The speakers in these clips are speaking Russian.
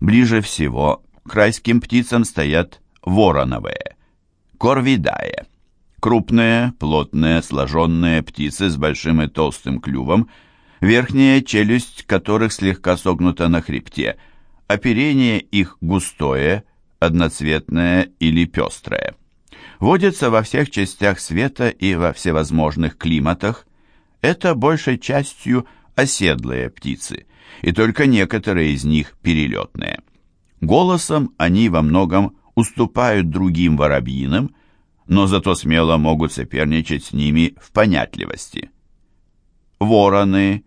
Ближе всего к райским птицам стоят вороновые, корвидае. Крупные, плотные, сложенные птицы с большим и толстым клювом, верхняя челюсть которых слегка согнута на хребте, оперение их густое, одноцветное или пестрое. Водится во всех частях света и во всевозможных климатах. Это большей частью оседлые птицы, и только некоторые из них перелетные. Голосом они во многом уступают другим воробьиным, но зато смело могут соперничать с ними в понятливости. Вороны,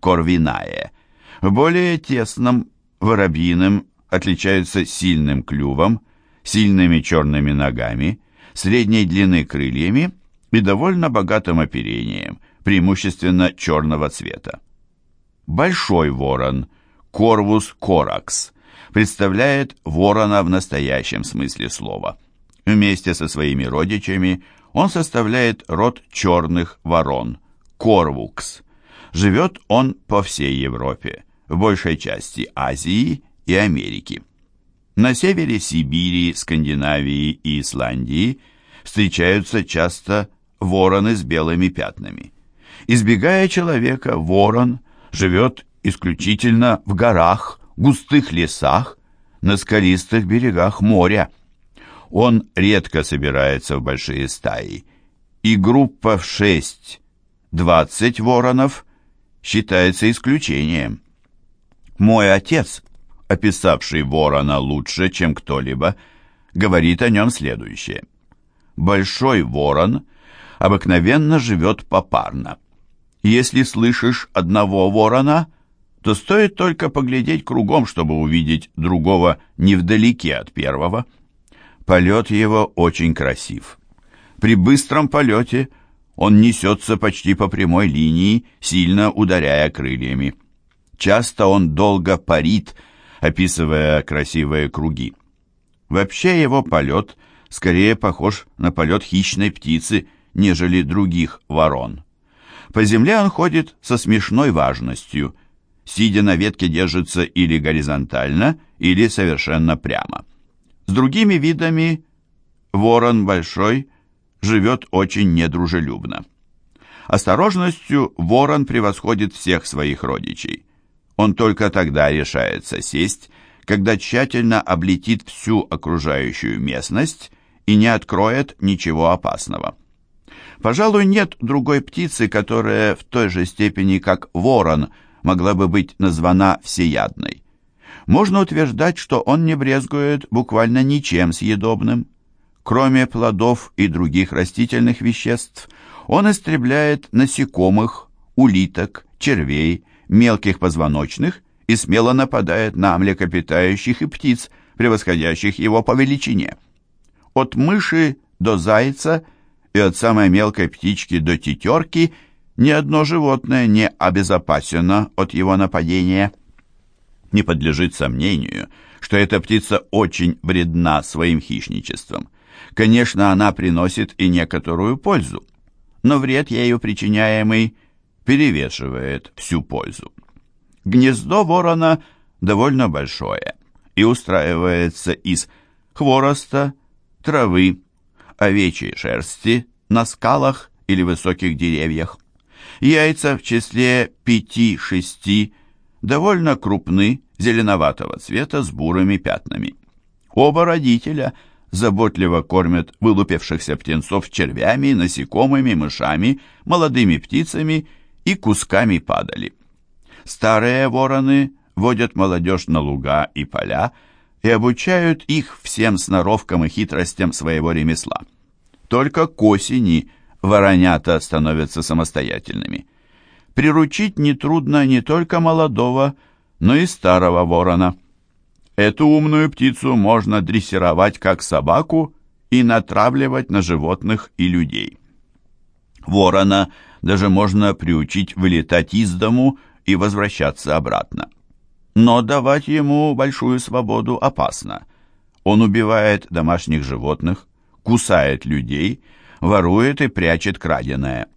корвинае, в более тесном воробьиным отличаются сильным клювом, сильными черными ногами, средней длины крыльями и довольно богатым оперением, преимущественно черного цвета. Большой ворон, корвус коракс, представляет ворона в настоящем смысле слова. Вместе со своими родичами он составляет род черных ворон, корвукс. Живет он по всей Европе, в большей части Азии и Америки. На севере Сибири, Скандинавии и Исландии встречаются часто вороны с белыми пятнами. Избегая человека, ворон живет исключительно в горах, густых лесах, на скалистых берегах моря. Он редко собирается в большие стаи, и группа в 6-20 воронов считается исключением. Мой отец, описавший ворона лучше, чем кто-либо, говорит о нем следующее. Большой ворон обыкновенно живет попарно. Если слышишь одного ворона, то стоит только поглядеть кругом, чтобы увидеть другого невдалеке от первого. Полет его очень красив. При быстром полете он несется почти по прямой линии, сильно ударяя крыльями. Часто он долго парит, описывая красивые круги. Вообще его полет скорее похож на полет хищной птицы, нежели других ворон. По земле он ходит со смешной важностью. Сидя на ветке держится или горизонтально, или совершенно прямо. С другими видами ворон большой живет очень недружелюбно. Осторожностью ворон превосходит всех своих родичей. Он только тогда решается сесть, когда тщательно облетит всю окружающую местность и не откроет ничего опасного. Пожалуй, нет другой птицы, которая в той же степени, как ворон, могла бы быть названа всеядной. Можно утверждать, что он не брезгует буквально ничем съедобным. Кроме плодов и других растительных веществ, он истребляет насекомых, улиток, червей, мелких позвоночных и смело нападает на млекопитающих и птиц, превосходящих его по величине. От мыши до зайца и от самой мелкой птички до тетерки ни одно животное не обезопасено от его нападения. Не подлежит сомнению, что эта птица очень вредна своим хищничеством. Конечно, она приносит и некоторую пользу, но вред ею причиняемый – перевешивает всю пользу. Гнездо ворона довольно большое и устраивается из хвороста, травы, овечьей шерсти на скалах или высоких деревьях. Яйца в числе пяти-шести довольно крупны, зеленоватого цвета с бурыми пятнами. Оба родителя заботливо кормят вылупившихся птенцов червями, насекомыми, мышами, молодыми птицами и кусками падали. Старые вороны водят молодежь на луга и поля и обучают их всем сноровкам и хитростям своего ремесла. Только к осени воронята становятся самостоятельными. Приручить нетрудно не только молодого, но и старого ворона. Эту умную птицу можно дрессировать как собаку и натравливать на животных и людей. Ворона – даже можно приучить вылетать из дому и возвращаться обратно. Но давать ему большую свободу опасно. Он убивает домашних животных, кусает людей, ворует и прячет краденое.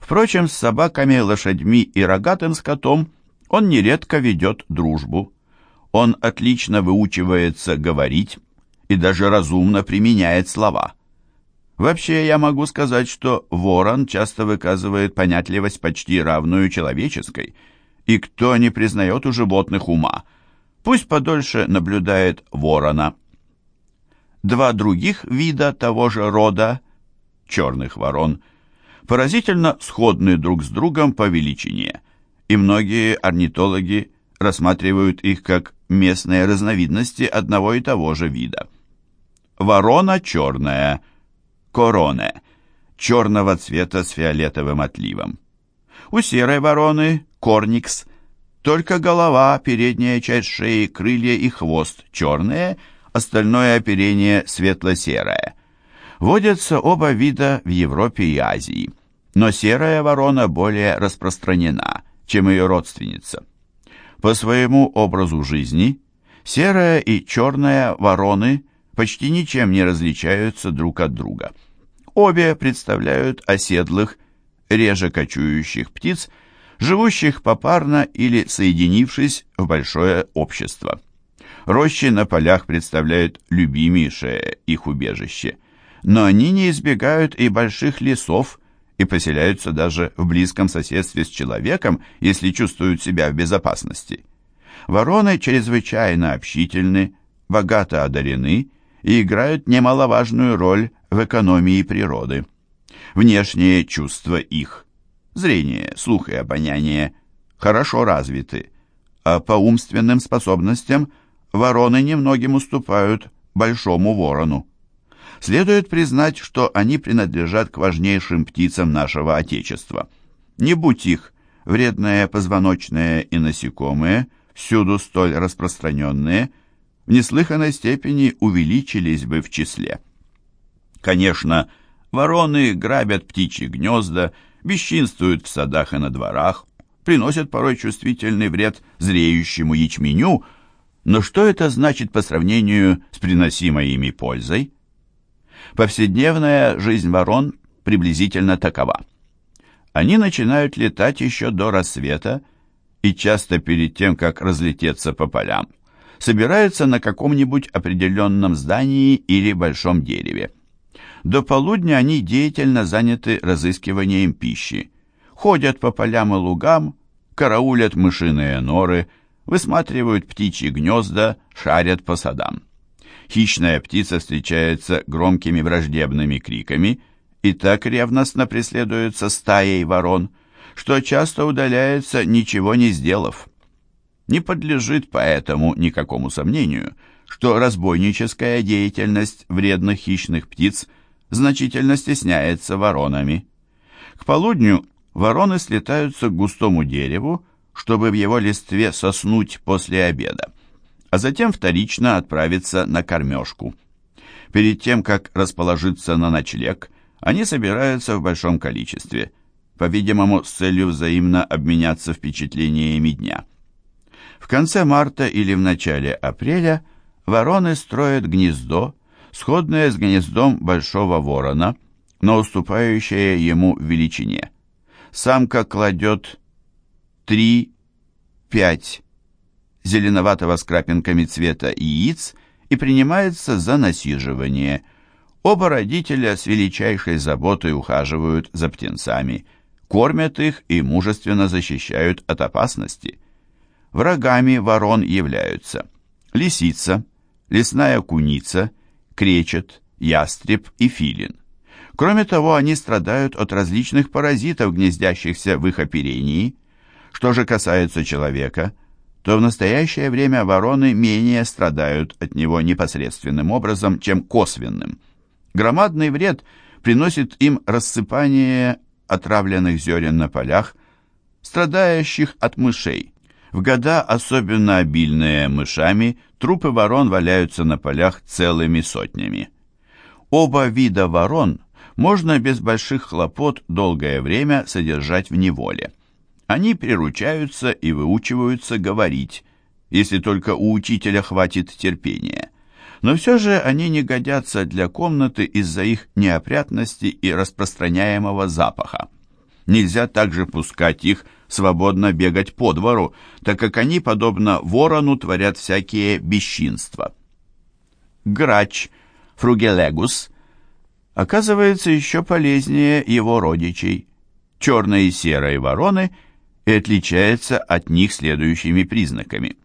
Впрочем, с собаками, лошадьми и рогатым скотом он нередко ведет дружбу. Он отлично выучивается говорить и даже разумно применяет слова. Вообще, я могу сказать, что ворон часто выказывает понятливость почти равную человеческой, и кто не признает у животных ума, пусть подольше наблюдает ворона. Два других вида того же рода, черных ворон, поразительно сходны друг с другом по величине, и многие орнитологи рассматривают их как местные разновидности одного и того же вида. Ворона черная – короне, черного цвета с фиолетовым отливом. У серой вороны, корникс, только голова, передняя часть шеи, крылья и хвост черные, остальное оперение светло-серое. Водятся оба вида в Европе и Азии, но серая ворона более распространена, чем ее родственница. По своему образу жизни серая и черная вороны почти ничем не различаются друг от друга. Обе представляют оседлых, реже кочующих птиц, живущих попарно или соединившись в большое общество. Рощи на полях представляют любимейшее их убежище, но они не избегают и больших лесов и поселяются даже в близком соседстве с человеком, если чувствуют себя в безопасности. Вороны чрезвычайно общительны, богато одарены и играют немаловажную роль в экономии природы. Внешние чувства их, зрение, слух и обоняние, хорошо развиты, а по умственным способностям вороны немногим уступают большому ворону. Следует признать, что они принадлежат к важнейшим птицам нашего Отечества. Не будь их, вредные позвоночные и насекомые, всюду столь распространенные, в неслыханной степени увеличились бы в числе. Конечно, вороны грабят птичьи гнезда, бесчинствуют в садах и на дворах, приносят порой чувствительный вред зреющему ячменю, но что это значит по сравнению с приносимой ими пользой? Повседневная жизнь ворон приблизительно такова. Они начинают летать еще до рассвета и часто перед тем, как разлететься по полям, собираются на каком-нибудь определенном здании или большом дереве. До полудня они деятельно заняты разыскиванием пищи. Ходят по полям и лугам, караулят мышиные норы, высматривают птичьи гнезда, шарят по садам. Хищная птица встречается громкими враждебными криками и так ревностно преследуется стаей ворон, что часто удаляется, ничего не сделав. Не подлежит поэтому никакому сомнению, что разбойническая деятельность вредных хищных птиц – значительно стесняется воронами. К полудню вороны слетаются к густому дереву, чтобы в его листве соснуть после обеда, а затем вторично отправиться на кормежку. Перед тем, как расположиться на ночлег, они собираются в большом количестве, по-видимому, с целью взаимно обменяться впечатлениями дня. В конце марта или в начале апреля вороны строят гнездо, сходное с гнездом большого ворона, но уступающее ему величине. Самка кладет 3-5 зеленоватого с крапинками цвета яиц и принимается за насиживание. Оба родителя с величайшей заботой ухаживают за птенцами, кормят их и мужественно защищают от опасности. Врагами ворон являются лисица, лесная куница – кречет, ястреб и филин. Кроме того, они страдают от различных паразитов, гнездящихся в их оперении. Что же касается человека, то в настоящее время вороны менее страдают от него непосредственным образом, чем косвенным. Громадный вред приносит им рассыпание отравленных зерен на полях, страдающих от мышей. В года, особенно обильные мышами, трупы ворон валяются на полях целыми сотнями. Оба вида ворон можно без больших хлопот долгое время содержать в неволе. Они приручаются и выучиваются говорить, если только у учителя хватит терпения. Но все же они не годятся для комнаты из-за их неопрятности и распространяемого запаха. Нельзя также пускать их свободно бегать по двору, так как они, подобно ворону, творят всякие бесчинства. Грач фругелегус оказывается еще полезнее его родичей, черной и серой вороны, и отличается от них следующими признаками.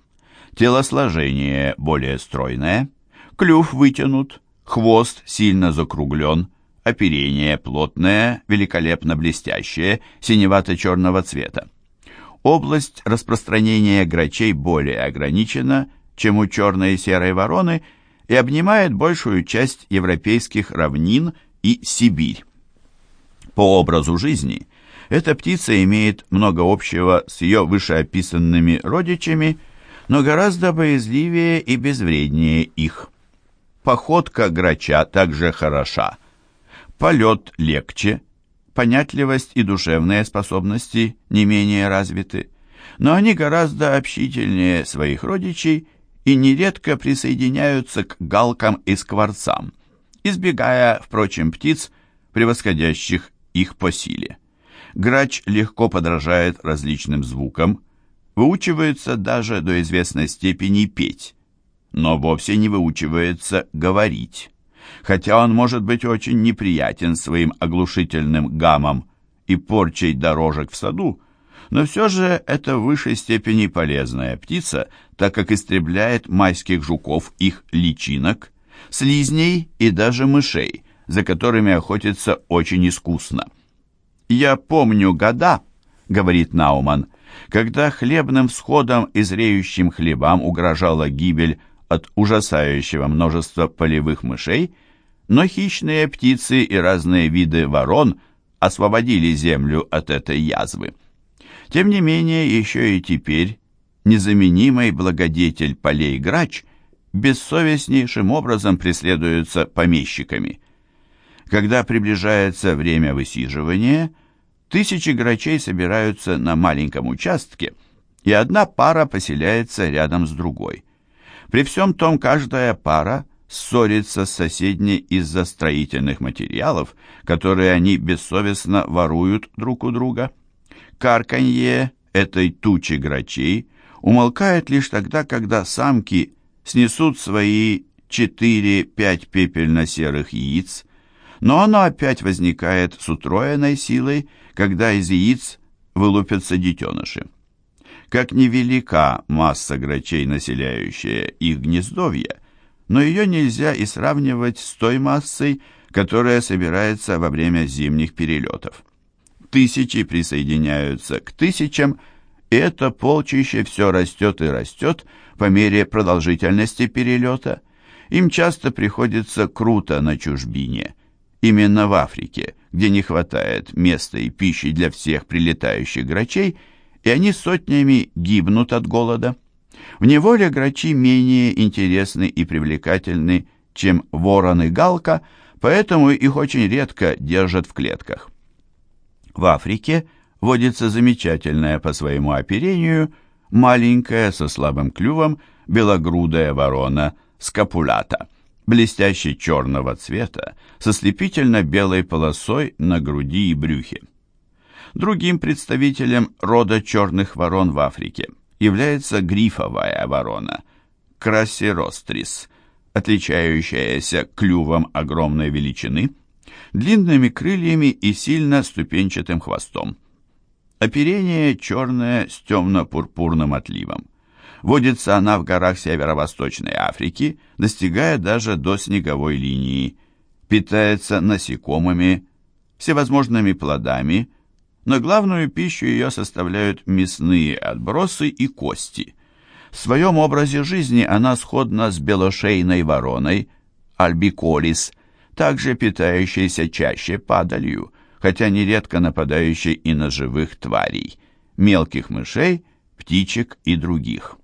Телосложение более стройное, клюв вытянут, хвост сильно закруглен, оперение плотное, великолепно блестящее, синевато-черного цвета. Область распространения грачей более ограничена, чем у черной и серой вороны, и обнимает большую часть европейских равнин и Сибирь. По образу жизни эта птица имеет много общего с ее вышеописанными родичами, но гораздо боязливее и безвреднее их. Походка грача также хороша, полет легче, понятливость и душевные способности не менее развиты, но они гораздо общительнее своих родичей и нередко присоединяются к галкам и скворцам, избегая, впрочем, птиц, превосходящих их по силе. Грач легко подражает различным звукам, выучивается даже до известной степени петь, но вовсе не выучивается говорить хотя он может быть очень неприятен своим оглушительным гамом и порчей дорожек в саду, но все же это в высшей степени полезная птица, так как истребляет майских жуков, их личинок, слизней и даже мышей, за которыми охотится очень искусно. «Я помню года», — говорит Науман, когда хлебным всходом и зреющим хлебам угрожала гибель от ужасающего множества полевых мышей, но хищные птицы и разные виды ворон освободили землю от этой язвы. Тем не менее, еще и теперь незаменимый благодетель полей грач бессовестнейшим образом преследуется помещиками. Когда приближается время высиживания, тысячи грачей собираются на маленьком участке, и одна пара поселяется рядом с другой. При всем том, каждая пара ссорится с соседней из-за строительных материалов, которые они бессовестно воруют друг у друга. Карканье этой тучи грачей умолкает лишь тогда, когда самки снесут свои 4-5 пепельно-серых яиц, но оно опять возникает с утроенной силой, когда из яиц вылупятся детеныши. Как невелика масса грачей, населяющая их гнездовья, но ее нельзя и сравнивать с той массой, которая собирается во время зимних перелетов. Тысячи присоединяются к тысячам, и это полчище все растет и растет по мере продолжительности перелета. Им часто приходится круто на чужбине, именно в Африке, где не хватает места и пищи для всех прилетающих грачей, и они сотнями гибнут от голода. В неволе грачи менее интересны и привлекательны, чем ворон и галка, поэтому их очень редко держат в клетках. В Африке водится замечательная по своему оперению маленькая со слабым клювом белогрудая ворона скапулята, блестяще черного цвета, со слепительно-белой полосой на груди и брюхе. Другим представителем рода черных ворон в Африке является грифовая ворона Красирострис, отличающаяся клювом огромной величины, длинными крыльями и сильно ступенчатым хвостом. Оперение черное с темно-пурпурным отливом. Водится она в горах северо-восточной Африки, достигая даже до снеговой линии. Питается насекомыми, всевозможными плодами, но главную пищу ее составляют мясные отбросы и кости. В своем образе жизни она сходна с белошейной вороной, альбиколис, также питающейся чаще падалью, хотя нередко нападающей и на живых тварей, мелких мышей, птичек и других.